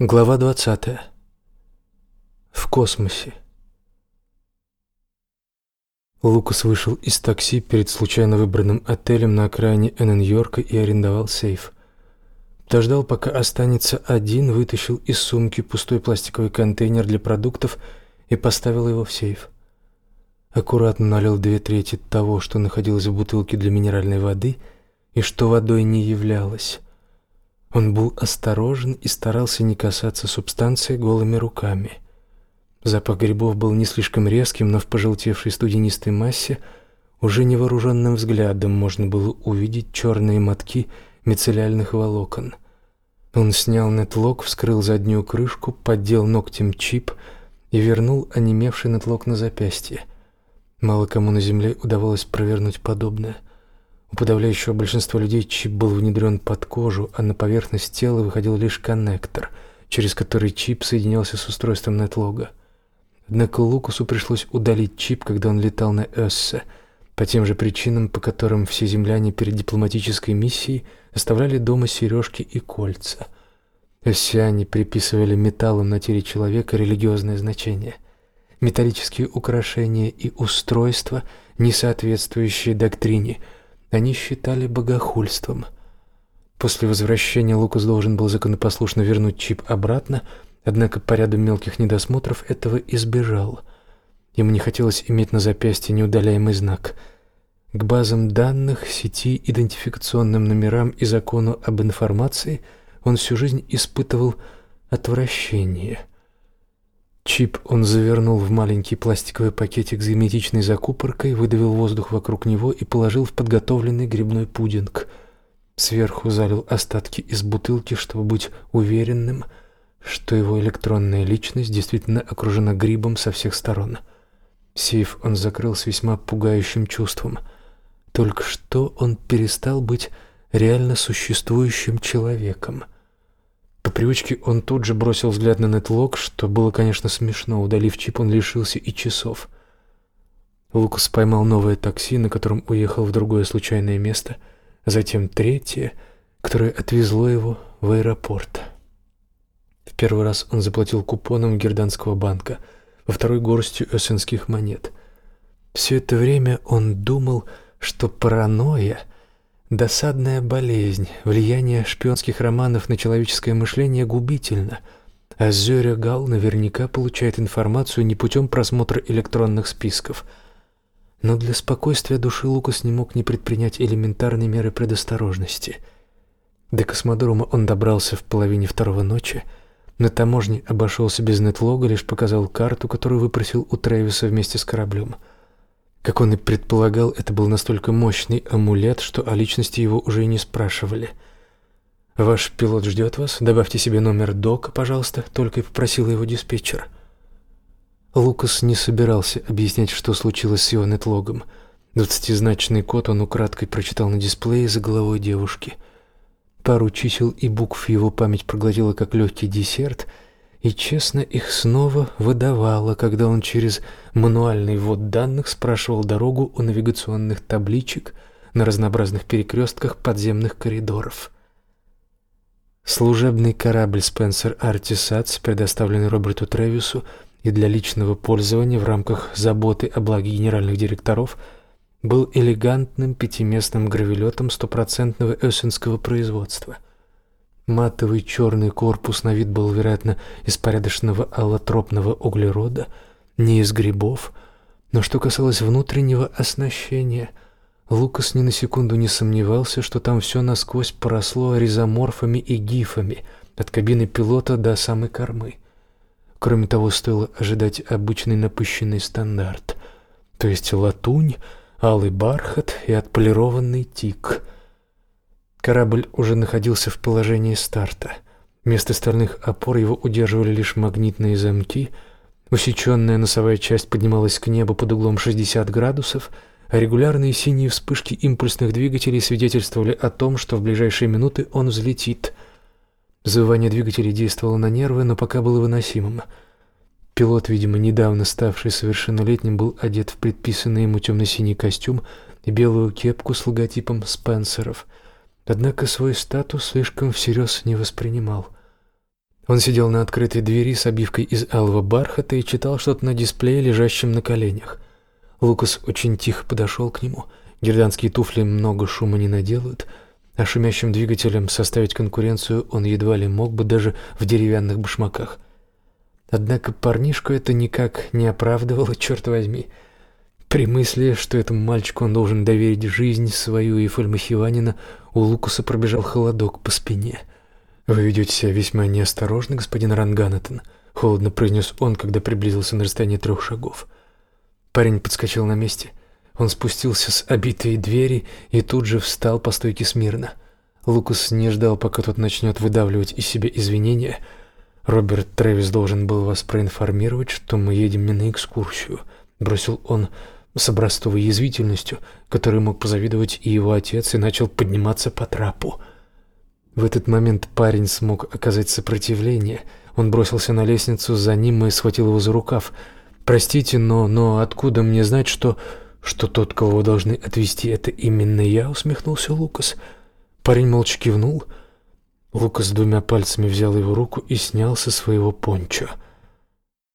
Глава 20. В космосе. Лукас вышел из такси перед случайно выбранным отелем на окраине Энн-Йорка и арендовал сейф. Дождал, пока останется один, вытащил из сумки пустой пластиковый контейнер для продуктов и поставил его в сейф. Аккуратно налил две трети того, что находилось в бутылке для минеральной воды и что водой не являлось он был осторожен и старался не касаться субстанции голыми руками. Запах грибов был не слишком резким, но в пожелтевшей студенистой массе уже невооруженным взглядом можно было увидеть черные мотки мицеллярных волокон. Он снял нетлок, вскрыл заднюю крышку, поддел ногтем чип и вернул онемевший нетлок на запястье. Мало кому на земле удавалось провернуть подобное. У подавляющего большинства людей чип был внедрен под кожу, а на поверхность тела выходил лишь коннектор, через который чип соединялся с устройством нетлога. Однако Лукасу пришлось удалить чип, когда он летал на Эссе, по тем же причинам, по которым все земляне перед дипломатической миссией оставляли дома сережки и кольца. Эссиане приписывали металлам на теле человека религиозное значение. Металлические украшения и устройства, не соответствующие доктрине – они считали богохульством. После возвращения Лукас должен был законопослушно вернуть чип обратно, однако по ряду мелких недосмотров этого избежал. Ему не хотелось иметь на запястье неудаляемый знак. К базам данных, сети, идентификационным номерам и закону об информации он всю жизнь испытывал отвращение. Чип он завернул в маленький пластиковый пакетик с герметичной закупоркой, выдавил воздух вокруг него и положил в подготовленный грибной пудинг. Сверху залил остатки из бутылки, чтобы быть уверенным, что его электронная личность действительно окружена грибом со всех сторон. Сейф он закрыл с весьма пугающим чувством. Только что он перестал быть реально существующим человеком — привычке он тут же бросил взгляд на нетлог, что было, конечно, смешно. Удалив чип, он лишился и часов. Лукас поймал новое такси, на котором уехал в другое случайное место, затем третье, которое отвезло его в аэропорт. В первый раз он заплатил купоном Герданского банка, во второй горстью эссенских монет. Все это время он думал, что паранойя — Досадная болезнь, влияние шпионских романов на человеческое мышление губительно. А Зёря Гал наверняка получает информацию не путем просмотра электронных списков. Но для спокойствия души Лукас не мог не предпринять элементарные меры предосторожности. До космодрома он добрался в половине второго ночи. На таможне обошелся без нетлога, лишь показал карту, которую выпросил у Трэвиса вместе с кораблем — как он и предполагал, это был настолько мощный амулет, что о личности его уже и не спрашивали. «Ваш пилот ждет вас. Добавьте себе номер дока, пожалуйста», — только и попросил его диспетчер. Лукас не собирался объяснять, что случилось с его нетлогом. Двадцатизначный код он украдкой прочитал на дисплее за головой девушки. Пару чисел и букв его память проглотила как легкий десерт — и честно их снова выдавала, когда он через мануальный ввод данных спрашивал дорогу у навигационных табличек на разнообразных перекрестках подземных коридоров. Служебный корабль Spencer Artisats, предоставленный Роберту Тревису и для личного пользования в рамках заботы о благе генеральных директоров, был элегантным пятиместным гравелетом стопроцентного эссенского производства – Матовый черный корпус на вид был, вероятно, из порядочного аллотропного углерода, не из грибов. Но что касалось внутреннего оснащения, Лукас ни на секунду не сомневался, что там все насквозь поросло ризоморфами и гифами, от кабины пилота до самой кормы. Кроме того, стоило ожидать обычный напыщенный стандарт, то есть латунь, алый бархат и отполированный тик — Корабль уже находился в положении старта. Вместо стальных опор его удерживали лишь магнитные замки. Усеченная носовая часть поднималась к небу под углом 60 градусов, а регулярные синие вспышки импульсных двигателей свидетельствовали о том, что в ближайшие минуты он взлетит. Завывание двигателей действовало на нервы, но пока было выносимым. Пилот, видимо, недавно ставший совершеннолетним, был одет в предписанный ему темно-синий костюм и белую кепку с логотипом «Спенсеров», Однако свой статус слишком всерьез не воспринимал. Он сидел на открытой двери с обивкой из алого бархата и читал что-то на дисплее, лежащем на коленях. Лукас очень тихо подошел к нему. Герданские туфли много шума не наделают, а шумящим двигателем составить конкуренцию он едва ли мог бы даже в деревянных башмаках. Однако парнишку это никак не оправдывало, черт возьми. При мысли, что этому мальчику он должен доверить жизнь свою и Фольмахиванина, у Лукаса пробежал холодок по спине. «Вы ведете себя весьма неосторожно, господин Ранганатон», — холодно произнес он, когда приблизился на расстояние трех шагов. Парень подскочил на месте. Он спустился с обитой двери и тут же встал по стойке смирно. Лукас не ждал, пока тот начнет выдавливать из себя извинения. «Роберт Трэвис должен был вас проинформировать, что мы едем не на экскурсию», — бросил он с образцовой язвительностью, которой мог позавидовать и его отец, и начал подниматься по трапу. В этот момент парень смог оказать сопротивление. Он бросился на лестницу за ним и схватил его за рукав — Простите, но но откуда мне знать, что что тот, кого вы должны отвезти, это именно я? Усмехнулся Лукас. Парень молча кивнул. Лукас двумя пальцами взял его руку и снял со своего пончо.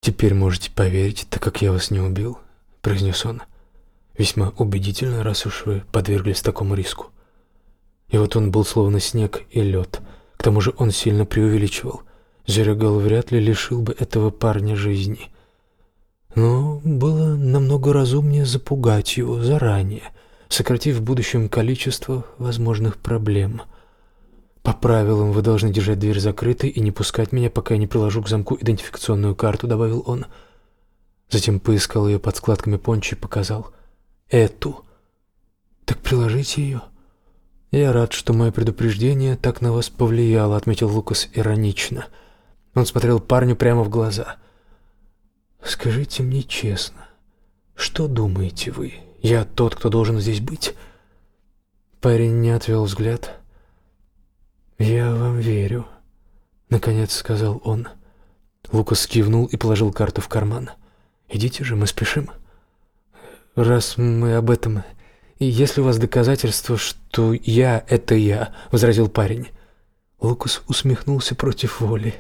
Теперь можете поверить, так как я вас не убил, произнес он. Весьма убедительно, раз уж вы подверглись такому риску. И вот он был словно снег и лед. К тому же он сильно преувеличивал. Зерегал вряд ли лишил бы этого парня жизни. Но было намного разумнее запугать его заранее, сократив в будущем количество возможных проблем. По правилам вы должны держать дверь закрытой и не пускать меня, пока я не приложу к замку идентификационную карту, добавил он. Затем поискал ее под складками пончи и показал эту. Так приложите ее. Я рад, что мое предупреждение так на вас повлияло, отметил Лукас иронично. Он смотрел парню прямо в глаза. Скажите мне честно, что думаете вы? Я тот, кто должен здесь быть? Парень не отвел взгляд. Я вам верю, наконец сказал он. Лукас кивнул и положил карту в карман. Идите же, мы спешим. Раз мы об этом, если у вас доказательства, что я это я, возразил парень. Лукас усмехнулся против воли.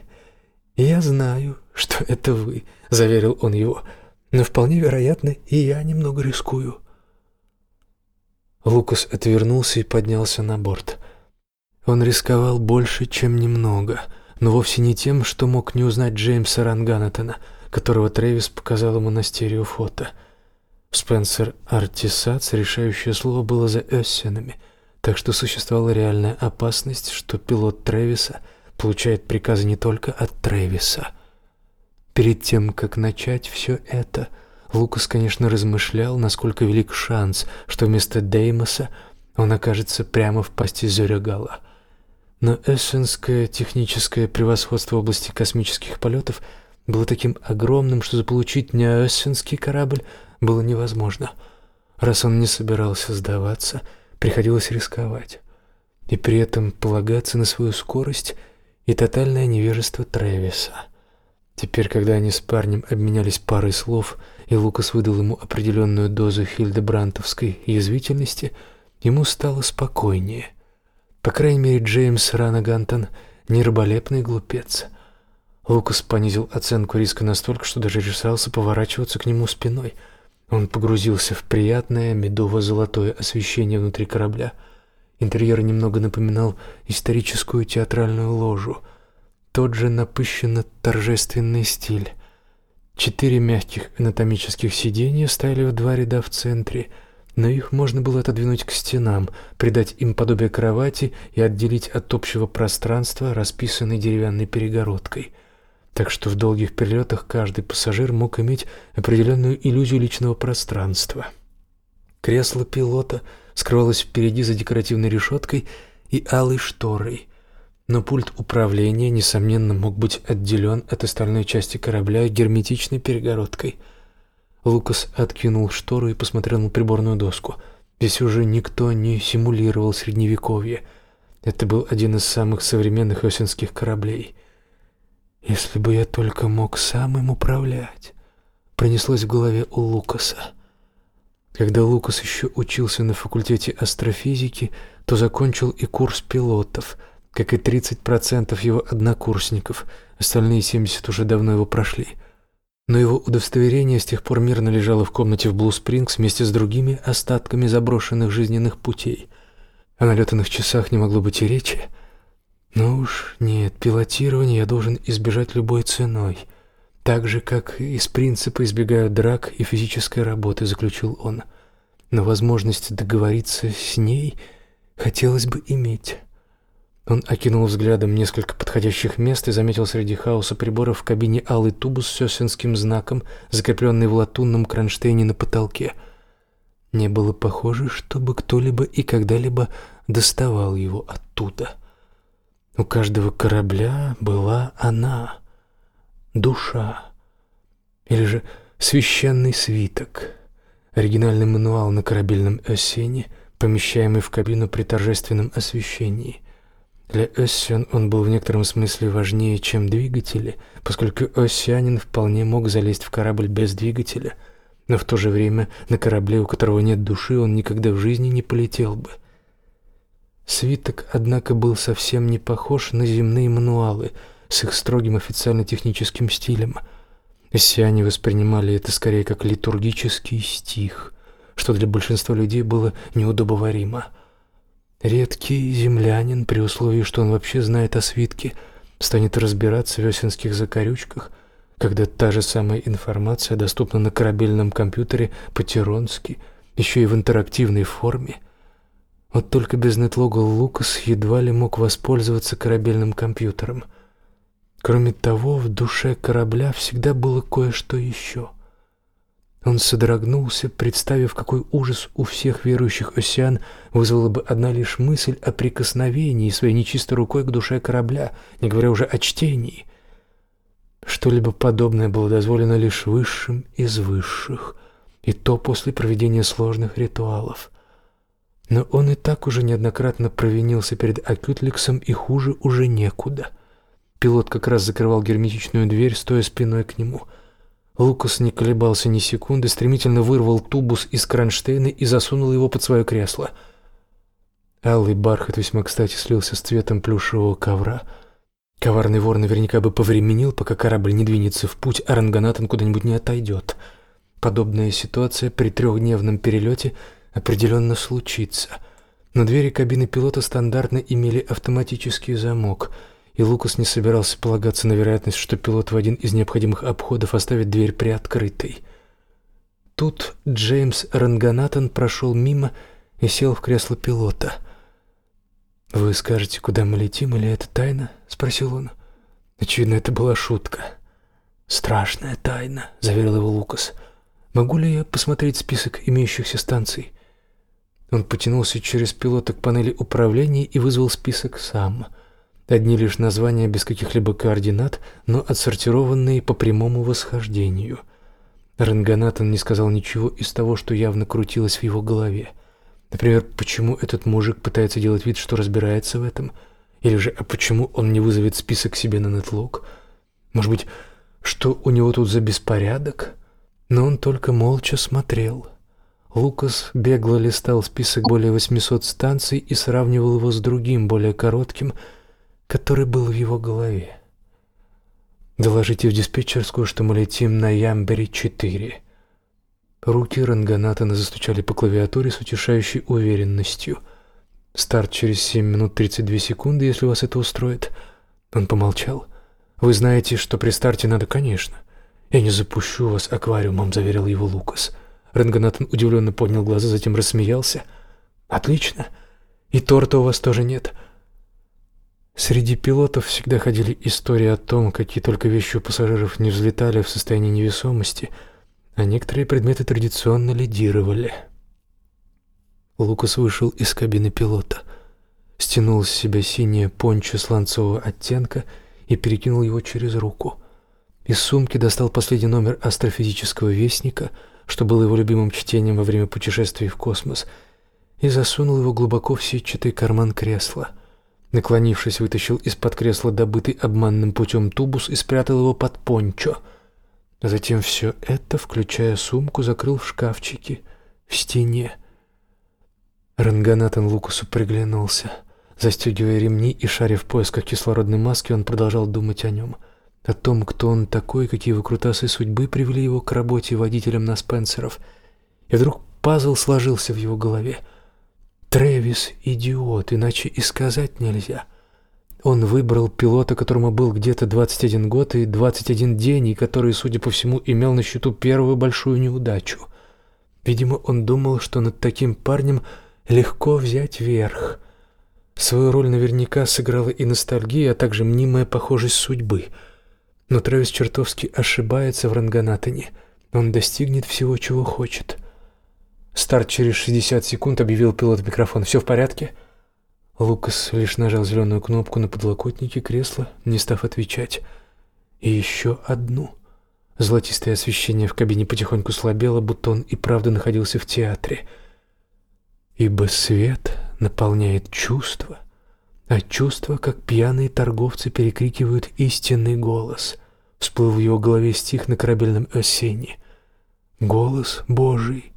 Я знаю, что это вы, заверил он его. Но вполне вероятно, и я немного рискую. Лукас отвернулся и поднялся на борт. Он рисковал больше, чем немного, но вовсе не тем, что мог не узнать Джеймса Ранганатона, которого Трэвис показал ему на стереофото. Спенсер Артисац решающее слово было за Эссенами, так что существовала реальная опасность, что пилот Трэвиса — получает приказы не только от Трэвиса. Перед тем, как начать все это, Лукас, конечно, размышлял, насколько велик шанс, что вместо Деймоса он окажется прямо в пасти Зерегала. Но эссенское техническое превосходство в области космических полетов было таким огромным, что заполучить неэссенский корабль было невозможно. Раз он не собирался сдаваться, приходилось рисковать. И при этом полагаться на свою скорость – и тотальное невежество Трэвиса. Теперь, когда они с парнем обменялись парой слов, и Лукас выдал ему определенную дозу хильдебрантовской язвительности, ему стало спокойнее. По крайней мере, Джеймс Ранагантон не раболепный глупец. Лукас понизил оценку риска настолько, что даже решался поворачиваться к нему спиной. Он погрузился в приятное медово-золотое освещение внутри корабля — Интерьер немного напоминал историческую театральную ложу. Тот же напыщенно торжественный стиль. Четыре мягких анатомических сиденья стояли в два ряда в центре, но их можно было отодвинуть к стенам, придать им подобие кровати и отделить от общего пространства расписанной деревянной перегородкой. Так что в долгих перелетах каждый пассажир мог иметь определенную иллюзию личного пространства. Кресло пилота — скрывалась впереди за декоративной решеткой и алой шторой. Но пульт управления несомненно мог быть отделен от остальной части корабля герметичной перегородкой. Лукас откинул штору и посмотрел на приборную доску. Здесь уже никто не симулировал средневековье. Это был один из самых современных осенских кораблей. Если бы я только мог сам им управлять, пронеслось в голове у Лукаса. Когда Лукас еще учился на факультете астрофизики, то закончил и курс пилотов, как и 30% его однокурсников, остальные 70 уже давно его прошли. Но его удостоверение с тех пор мирно лежало в комнате в Блу-Спрингс вместе с другими остатками заброшенных жизненных путей. О налетанных часах не могло быть и речи. Но уж нет, пилотирование я должен избежать любой ценой. Так же, как из принципа избегаю драк и физической работы, заключил он. Но возможность договориться с ней хотелось бы иметь. Он окинул взглядом несколько подходящих мест и заметил среди хаоса приборов в кабине алый тубус с сёсенским знаком, закрепленный в латунном кронштейне на потолке. Не было похоже, чтобы кто-либо и когда-либо доставал его оттуда. У каждого корабля была она, душа, или же священный свиток, оригинальный мануал на корабельном осене, помещаемый в кабину при торжественном освещении. Для Оссиан он был в некотором смысле важнее, чем двигатели, поскольку оссианин вполне мог залезть в корабль без двигателя, но в то же время на корабле, у которого нет души, он никогда в жизни не полетел бы. Свиток, однако, был совсем не похож на земные мануалы с их строгим официально-техническим стилем. Оссиане воспринимали это скорее как литургический стих, что для большинства людей было неудобоваримо – Редкий землянин, при условии, что он вообще знает о свитке, станет разбираться в весенских закорючках, когда та же самая информация доступна на корабельном компьютере по-тиронски, еще и в интерактивной форме. Вот только без нетлога Лукас едва ли мог воспользоваться корабельным компьютером. Кроме того, в душе корабля всегда было кое-что еще — он содрогнулся, представив, какой ужас у всех верующих осян вызвала бы одна лишь мысль о прикосновении своей нечистой рукой к душе корабля, не говоря уже о чтении. Что-либо подобное было дозволено лишь высшим из высших, и то после проведения сложных ритуалов. Но он и так уже неоднократно провинился перед Акютликсом, и хуже уже некуда. Пилот как раз закрывал герметичную дверь, стоя спиной к нему — Лукас не колебался ни секунды, стремительно вырвал тубус из кронштейна и засунул его под свое кресло. Алый бархат весьма кстати слился с цветом плюшевого ковра. Коварный вор наверняка бы повременил, пока корабль не двинется в путь, а Ранганатан куда-нибудь не отойдет. Подобная ситуация при трехдневном перелете определенно случится. На двери кабины пилота стандартно имели автоматический замок — и Лукас не собирался полагаться на вероятность, что пилот в один из необходимых обходов оставит дверь приоткрытой. Тут Джеймс Ранганатан прошел мимо и сел в кресло пилота. «Вы скажете, куда мы летим, или это тайна?» — спросил он. Очевидно, это была шутка. «Страшная тайна», — заверил его Лукас. «Могу ли я посмотреть список имеющихся станций?» Он потянулся через пилота к панели управления и вызвал список сам — Одни лишь названия без каких-либо координат, но отсортированные по прямому восхождению. Ренганатон не сказал ничего из того, что явно крутилось в его голове. Например, почему этот мужик пытается делать вид, что разбирается в этом? Или же, а почему он не вызовет список себе на нетлог? Может быть, что у него тут за беспорядок? Но он только молча смотрел. Лукас бегло листал список более 800 станций и сравнивал его с другим, более коротким, который был в его голове. «Доложите в диспетчерскую, что мы летим на Ямбери-4». Руки Ранганатана застучали по клавиатуре с утешающей уверенностью. «Старт через 7 минут 32 секунды, если вас это устроит». Он помолчал. «Вы знаете, что при старте надо, конечно. Я не запущу вас аквариумом», — заверил его Лукас. Ранганатан удивленно поднял глаза, затем рассмеялся. «Отлично. И торта у вас тоже нет. Среди пилотов всегда ходили истории о том, какие только вещи у пассажиров не взлетали в состоянии невесомости, а некоторые предметы традиционно лидировали. Лукас вышел из кабины пилота, стянул с себя синее пончо сланцового оттенка и перекинул его через руку. Из сумки достал последний номер астрофизического вестника, что было его любимым чтением во время путешествий в космос, и засунул его глубоко в сетчатый карман кресла — Наклонившись, вытащил из-под кресла добытый обманным путем тубус и спрятал его под пончо. Затем все это, включая сумку, закрыл в шкафчике в стене. Ранганатан Лукасу приглянулся. Застегивая ремни и шаря в поисках кислородной маски, он продолжал думать о нем. О том, кто он такой, какие выкрутасы судьбы привели его к работе водителем на Спенсеров. И вдруг пазл сложился в его голове. Трэвис — идиот, иначе и сказать нельзя. Он выбрал пилота, которому был где-то 21 год и 21 день, и который, судя по всему, имел на счету первую большую неудачу. Видимо, он думал, что над таким парнем легко взять верх. Свою роль наверняка сыграла и ностальгия, а также мнимая похожесть судьбы. Но Трэвис чертовски ошибается в Ранганатане. Он достигнет всего, чего хочет. Старт через 60 секунд объявил пилот в микрофон. «Все в порядке?» Лукас лишь нажал зеленую кнопку на подлокотнике кресла, не став отвечать. И еще одну. Золотистое освещение в кабине потихоньку слабело, будто он и правда находился в театре. Ибо свет наполняет чувства, а чувства, как пьяные торговцы, перекрикивают истинный голос. Всплыл в его голове стих на корабельном осенне. Голос Божий,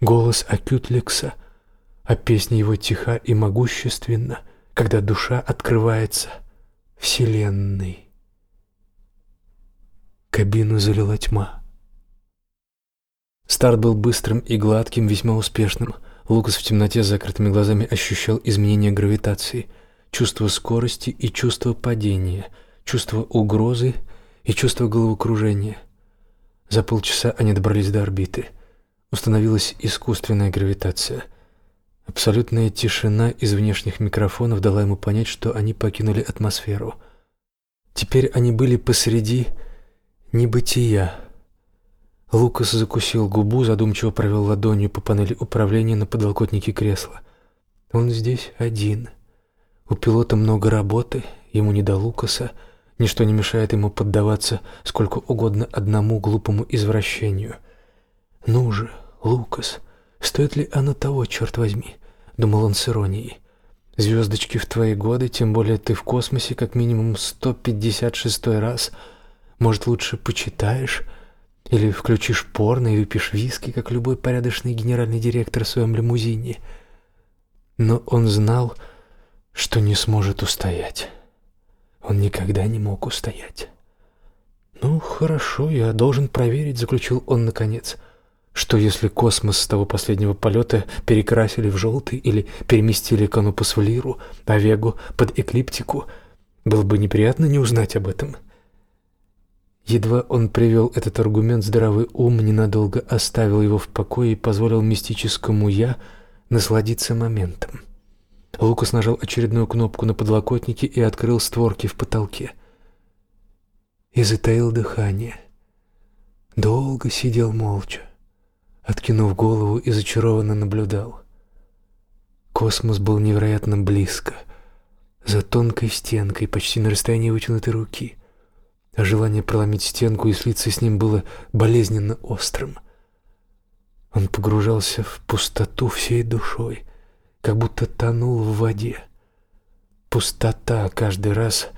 голос Акютлекса — а песня его тиха и могущественна, когда душа открывается Вселенной. Кабину залила тьма. Старт был быстрым и гладким, весьма успешным. Лукас в темноте с закрытыми глазами ощущал изменение гравитации, чувство скорости и чувство падения, чувство угрозы и чувство головокружения. За полчаса они добрались до орбиты. Установилась искусственная гравитация. Абсолютная тишина из внешних микрофонов дала ему понять, что они покинули атмосферу. Теперь они были посреди небытия. Лукас закусил губу, задумчиво провел ладонью по панели управления на подлокотнике кресла. Он здесь один. У пилота много работы, ему не до Лукаса. Ничто не мешает ему поддаваться сколько угодно одному глупому извращению. «Ну же, Лукас!» Стоит ли оно того, черт возьми? Думал он с иронией. Звездочки в твои годы, тем более ты в космосе как минимум 156 раз. Может, лучше почитаешь? Или включишь порно и выпьешь виски, как любой порядочный генеральный директор в своем лимузине. Но он знал, что не сможет устоять. Он никогда не мог устоять. «Ну, хорошо, я должен проверить», — заключил он наконец. Что если космос с того последнего полета перекрасили в желтый или переместили Канопус в Лиру, а Вегу под Эклиптику? Было бы неприятно не узнать об этом. Едва он привел этот аргумент, здравый ум ненадолго оставил его в покое и позволил мистическому «я» насладиться моментом. Лукас нажал очередную кнопку на подлокотнике и открыл створки в потолке. И затаил дыхание. Долго сидел молча откинув голову и зачарованно наблюдал. Космос был невероятно близко, за тонкой стенкой, почти на расстоянии вытянутой руки, а желание проломить стенку и слиться с ним было болезненно острым. Он погружался в пустоту всей душой, как будто тонул в воде. Пустота каждый раз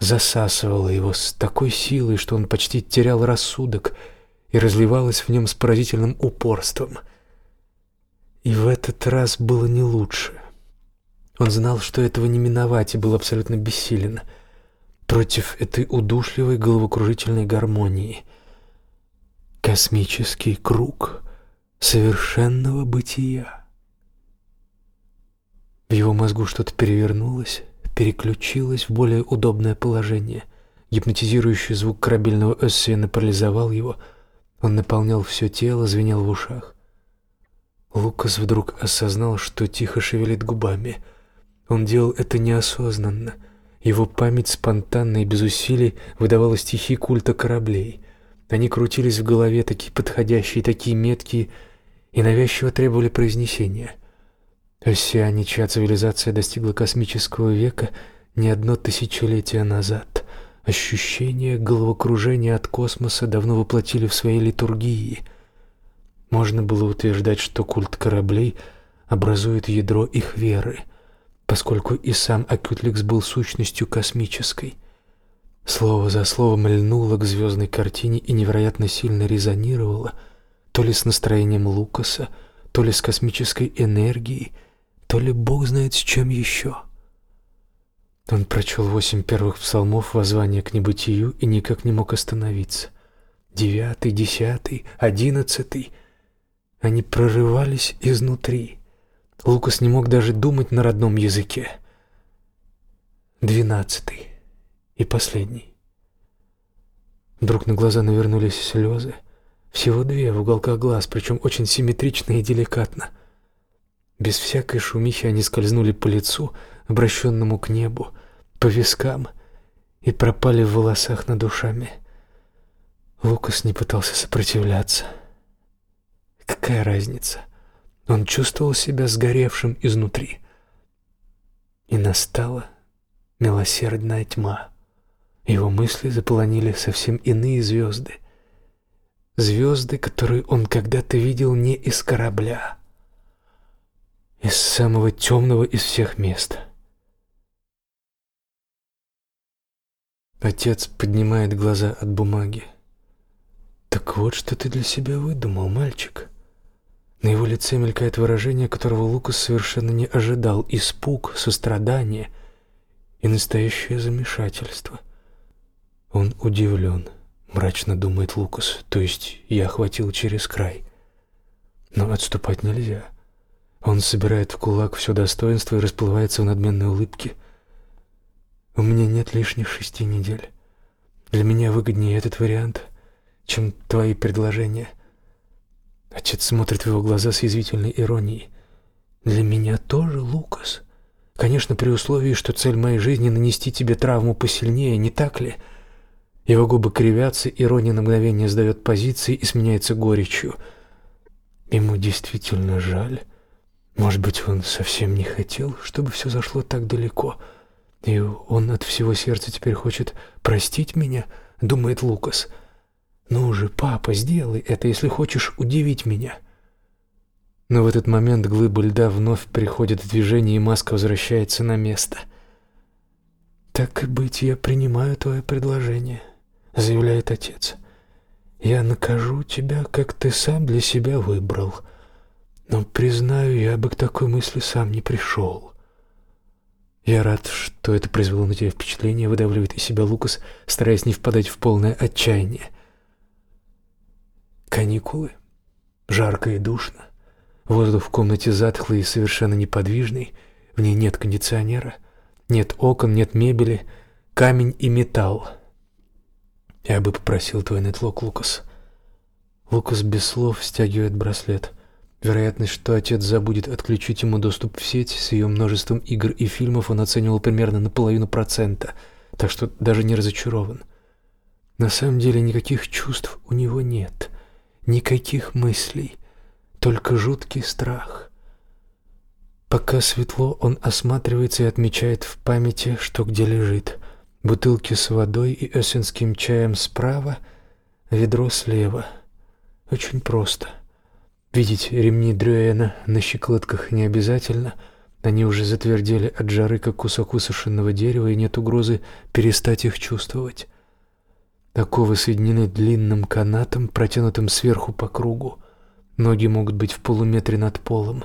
засасывала его с такой силой, что он почти терял рассудок — и разливалась в нем с поразительным упорством. И в этот раз было не лучше. Он знал, что этого не миновать, и был абсолютно бессилен против этой удушливой головокружительной гармонии. Космический круг совершенного бытия. В его мозгу что-то перевернулось, переключилось в более удобное положение. Гипнотизирующий звук корабельного эссена парализовал его — он наполнял все тело, звенел в ушах. Лукас вдруг осознал, что тихо шевелит губами. Он делал это неосознанно. Его память спонтанно и без усилий выдавала стихи культа кораблей. Они крутились в голове, такие подходящие, такие меткие, и навязчиво требовали произнесения. Оссиане, чья цивилизация достигла космического века не одно тысячелетие назад — Ощущение головокружения от космоса давно воплотили в своей литургии. Можно было утверждать, что культ кораблей образует ядро их веры, поскольку и сам Акютликс был сущностью космической. Слово за словом льнуло к звездной картине и невероятно сильно резонировало то ли с настроением Лукаса, то ли с космической энергией, то ли бог знает с чем еще. Он прочел восемь первых псалмов воззвания к небытию и никак не мог остановиться. Девятый, десятый, одиннадцатый. Они прорывались изнутри. Лукас не мог даже думать на родном языке. Двенадцатый и последний. Вдруг на глаза навернулись слезы. Всего две в уголках глаз, причем очень симметрично и деликатно. Без всякой шумихи они скользнули по лицу, обращенному к небу, по вискам и пропали в волосах над ушами. Лукас не пытался сопротивляться. Какая разница? Он чувствовал себя сгоревшим изнутри. И настала милосердная тьма. Его мысли заполонили совсем иные звезды. Звезды, которые он когда-то видел не из корабля, из самого темного из всех мест — Отец поднимает глаза от бумаги. «Так вот, что ты для себя выдумал, мальчик». На его лице мелькает выражение, которого Лукас совершенно не ожидал. Испуг, сострадание и настоящее замешательство. Он удивлен, мрачно думает Лукас, то есть я охватил через край. Но отступать нельзя. Он собирает в кулак все достоинство и расплывается в надменной улыбке – у меня нет лишних шести недель. Для меня выгоднее этот вариант, чем твои предложения. Отец смотрит в его глаза с язвительной иронией. Для меня тоже, Лукас. Конечно, при условии, что цель моей жизни нанести тебе травму посильнее, не так ли? Его губы кривятся, ирония на мгновение сдает позиции и сменяется горечью. Ему действительно жаль. Может быть, он совсем не хотел, чтобы все зашло так далеко. — и он от всего сердца теперь хочет простить меня, думает Лукас. Ну же, папа, сделай это, если хочешь удивить меня. Но в этот момент глыба льда вновь приходит в движение, и маска возвращается на место. Так и быть, я принимаю твое предложение, заявляет отец. Я накажу тебя, как ты сам для себя выбрал. Но признаю, я бы к такой мысли сам не пришел. «Я рад, что это произвело на тебя впечатление», — выдавливает из себя Лукас, стараясь не впадать в полное отчаяние. Каникулы. Жарко и душно. Воздух в комнате затхлый и совершенно неподвижный. В ней нет кондиционера, нет окон, нет мебели, камень и металл. Я бы попросил твой нетлок, Лукас. Лукас без слов стягивает браслет. Вероятность, что отец забудет отключить ему доступ в сеть с ее множеством игр и фильмов, он оценивал примерно на половину процента, так что даже не разочарован. На самом деле никаких чувств у него нет, никаких мыслей, только жуткий страх. Пока светло, он осматривается и отмечает в памяти, что где лежит. Бутылки с водой и эссенским чаем справа, ведро слева. Очень просто. Видеть ремни Дрюэна на щиколотках не обязательно. Они уже затвердели от жары, как кусок высушенного дерева, и нет угрозы перестать их чувствовать. Оковы соединены длинным канатом, протянутым сверху по кругу. Ноги могут быть в полуметре над полом.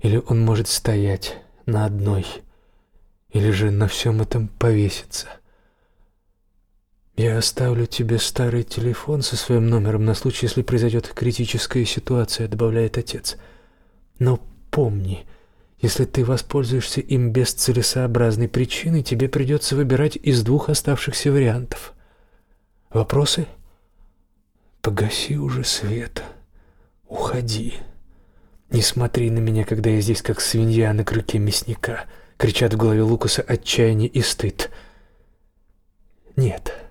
Или он может стоять на одной. Или же на всем этом повеситься. Я оставлю тебе старый телефон со своим номером на случай, если произойдет критическая ситуация, добавляет отец. Но помни, если ты воспользуешься им без целесообразной причины, тебе придется выбирать из двух оставшихся вариантов. Вопросы? Погаси уже свет. Уходи. Не смотри на меня, когда я здесь как свинья на крюке мясника, кричат в голове Лукаса отчаяние и стыд. Нет.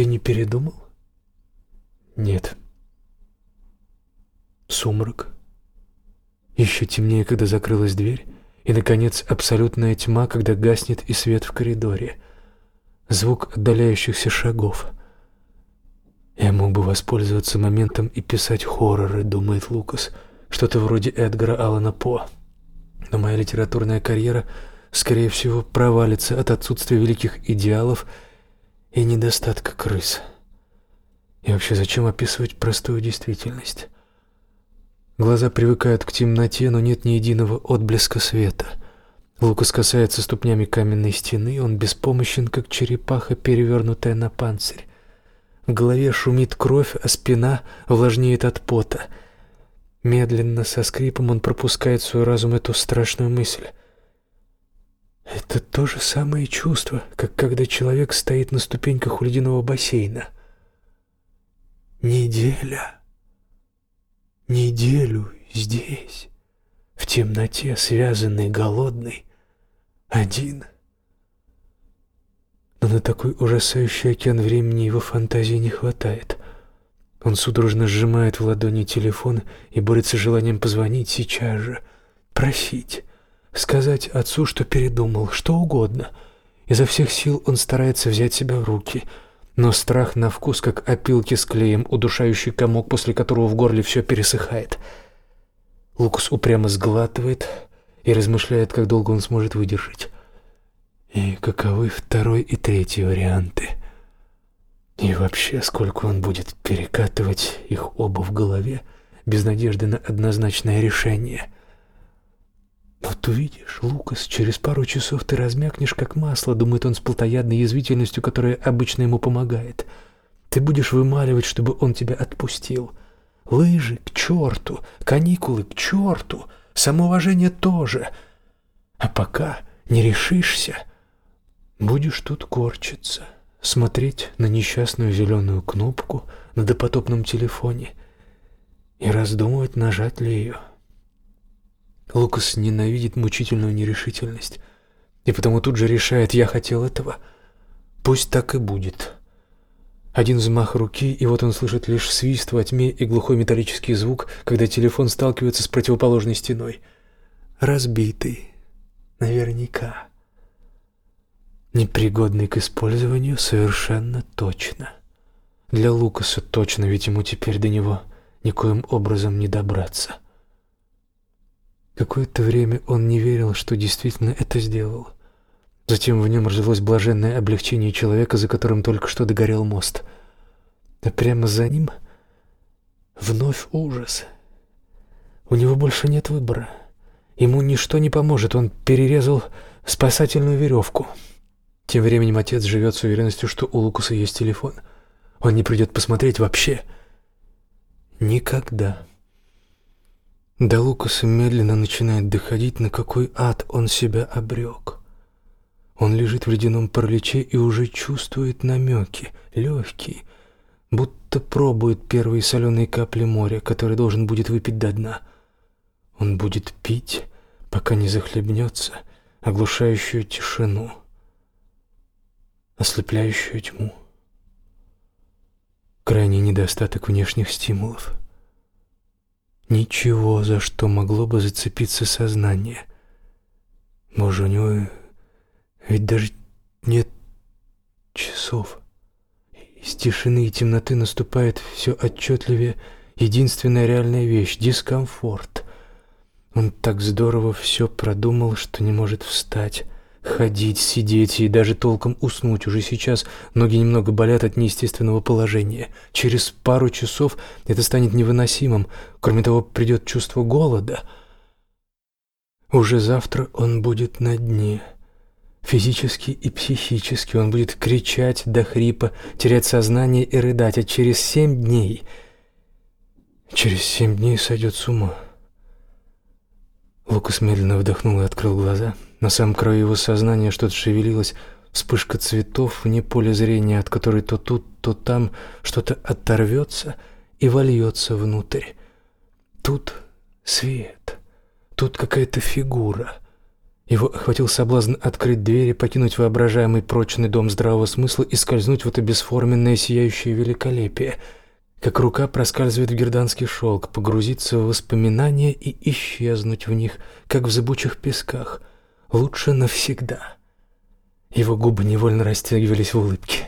Ты не передумал? Нет. Сумрак. Еще темнее, когда закрылась дверь, и, наконец, абсолютная тьма, когда гаснет и свет в коридоре. Звук отдаляющихся шагов. Я мог бы воспользоваться моментом и писать хорроры, думает Лукас, что-то вроде Эдгара Аллана По. Но моя литературная карьера, скорее всего, провалится от отсутствия великих идеалов и недостатка крыс. И вообще, зачем описывать простую действительность? Глаза привыкают к темноте, но нет ни единого отблеска света. Лукас касается ступнями каменной стены, он беспомощен, как черепаха, перевернутая на панцирь. В голове шумит кровь, а спина влажнеет от пота. Медленно, со скрипом, он пропускает в свой разум эту страшную мысль. Это то же самое чувство, как когда человек стоит на ступеньках у ледяного бассейна. Неделя. Неделю здесь, в темноте, связанный, голодный, один. Но на такой ужасающий океан времени его фантазии не хватает. Он судорожно сжимает в ладони телефон и борется желанием позвонить сейчас же, просить, сказать отцу, что передумал, что угодно. Изо всех сил он старается взять себя в руки, но страх на вкус, как опилки с клеем, удушающий комок, после которого в горле все пересыхает. Лукас упрямо сглатывает и размышляет, как долго он сможет выдержать. И каковы второй и третий варианты? И вообще, сколько он будет перекатывать их оба в голове, без надежды на однозначное решение? Вот увидишь, Лукас, через пару часов ты размякнешь, как масло, думает он с плотоядной язвительностью, которая обычно ему помогает. Ты будешь вымаливать, чтобы он тебя отпустил. Лыжи к черту, каникулы к черту, самоуважение тоже. А пока не решишься, Будешь тут корчиться, смотреть на несчастную зеленую кнопку на допотопном телефоне и раздумывать, нажать ли ее. Лукас ненавидит мучительную нерешительность, и потому тут же решает: я хотел этого, пусть так и будет. Один взмах руки, и вот он слышит лишь свист во тьме и глухой металлический звук, когда телефон сталкивается с противоположной стеной. Разбитый, наверняка непригодный к использованию совершенно точно. Для Лукаса точно, ведь ему теперь до него никоим образом не добраться. Какое-то время он не верил, что действительно это сделал. Затем в нем родилось блаженное облегчение человека, за которым только что догорел мост. А прямо за ним вновь ужас. У него больше нет выбора. Ему ничто не поможет, он перерезал спасательную веревку. Тем временем отец живет с уверенностью, что у Лукаса есть телефон. Он не придет посмотреть вообще. Никогда. До Лукаса медленно начинает доходить, на какой ад он себя обрек. Он лежит в ледяном параличе и уже чувствует намеки, легкие, будто пробует первые соленые капли моря, которые должен будет выпить до дна. Он будет пить, пока не захлебнется, оглушающую тишину ослепляющую тьму. Крайний недостаток внешних стимулов. Ничего, за что могло бы зацепиться сознание. Боже, у него ведь даже нет часов. Из тишины и темноты наступает все отчетливее единственная реальная вещь — дискомфорт. Он так здорово все продумал, что не может встать. Ходить, сидеть и даже толком уснуть уже сейчас ноги немного болят от неестественного положения. Через пару часов это станет невыносимым. Кроме того, придет чувство голода. Уже завтра он будет на дне. Физически и психически он будет кричать до хрипа, терять сознание и рыдать, а через семь дней... Через семь дней сойдет с ума. Лукас медленно вдохнул и открыл глаза. На самом краю его сознания что-то шевелилось, вспышка цветов вне поля зрения, от которой то тут, то там что-то оторвется и вольется внутрь. Тут свет, тут какая-то фигура. Его охватил соблазн открыть дверь и покинуть воображаемый прочный дом здравого смысла и скользнуть в это бесформенное сияющее великолепие — как рука проскальзывает в герданский шелк, погрузиться в воспоминания и исчезнуть в них, как в зыбучих песках. Лучше навсегда. Его губы невольно растягивались в улыбке.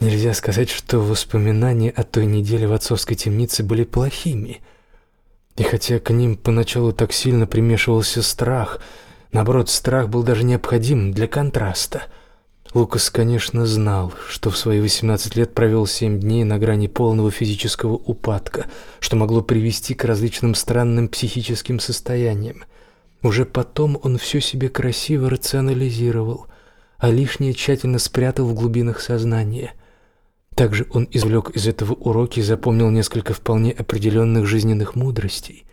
Нельзя сказать, что воспоминания о той неделе в отцовской темнице были плохими. И хотя к ним поначалу так сильно примешивался страх, наоборот, страх был даже необходим для контраста — Лукас, конечно, знал, что в свои 18 лет провел 7 дней на грани полного физического упадка, что могло привести к различным странным психическим состояниям. Уже потом он все себе красиво рационализировал, а лишнее тщательно спрятал в глубинах сознания. Также он извлек из этого уроки и запомнил несколько вполне определенных жизненных мудростей.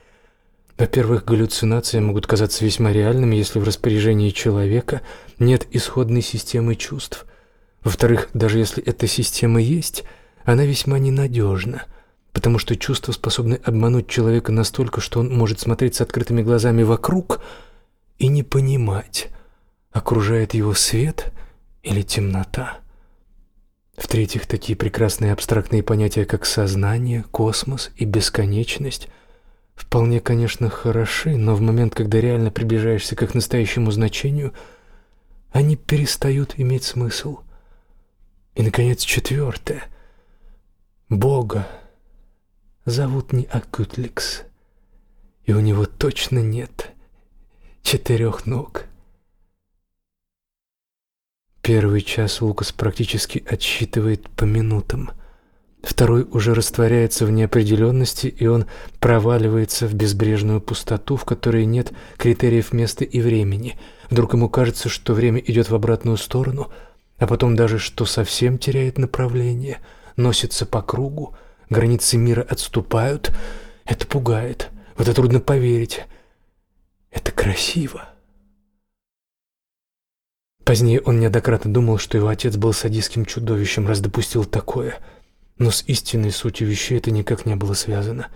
Во-первых, галлюцинации могут казаться весьма реальными, если в распоряжении человека нет исходной системы чувств. Во-вторых, даже если эта система есть, она весьма ненадежна, потому что чувства способны обмануть человека настолько, что он может смотреть с открытыми глазами вокруг и не понимать, окружает его свет или темнота. В-третьих, такие прекрасные абстрактные понятия, как сознание, космос и бесконечность, вполне, конечно, хороши, но в момент, когда реально приближаешься к их настоящему значению, они перестают иметь смысл. И, наконец, четвертое. Бога зовут не Акутликс, и у него точно нет четырех ног. Первый час Лукас практически отсчитывает по минутам. Второй уже растворяется в неопределенности, и он проваливается в безбрежную пустоту, в которой нет критериев места и времени. Вдруг ему кажется, что время идет в обратную сторону, а потом даже что совсем теряет направление, носится по кругу, границы мира отступают. Это пугает, в это трудно поверить. Это красиво. Позднее он неоднократно думал, что его отец был садистским чудовищем, раз допустил такое. Но с истинной сутью вещей это никак не было связано.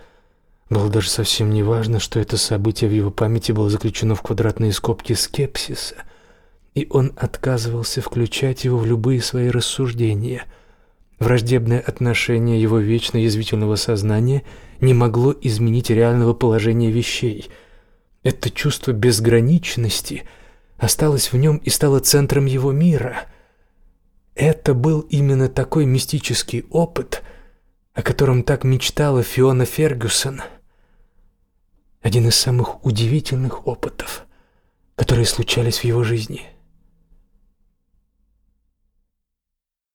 Было даже совсем не важно, что это событие в его памяти было заключено в квадратные скобки скепсиса, и он отказывался включать его в любые свои рассуждения. Враждебное отношение его вечно язвительного сознания не могло изменить реального положения вещей. Это чувство безграничности — осталась в нем и стала центром его мира. Это был именно такой мистический опыт, о котором так мечтала Фиона Фергюсон. Один из самых удивительных опытов, которые случались в его жизни –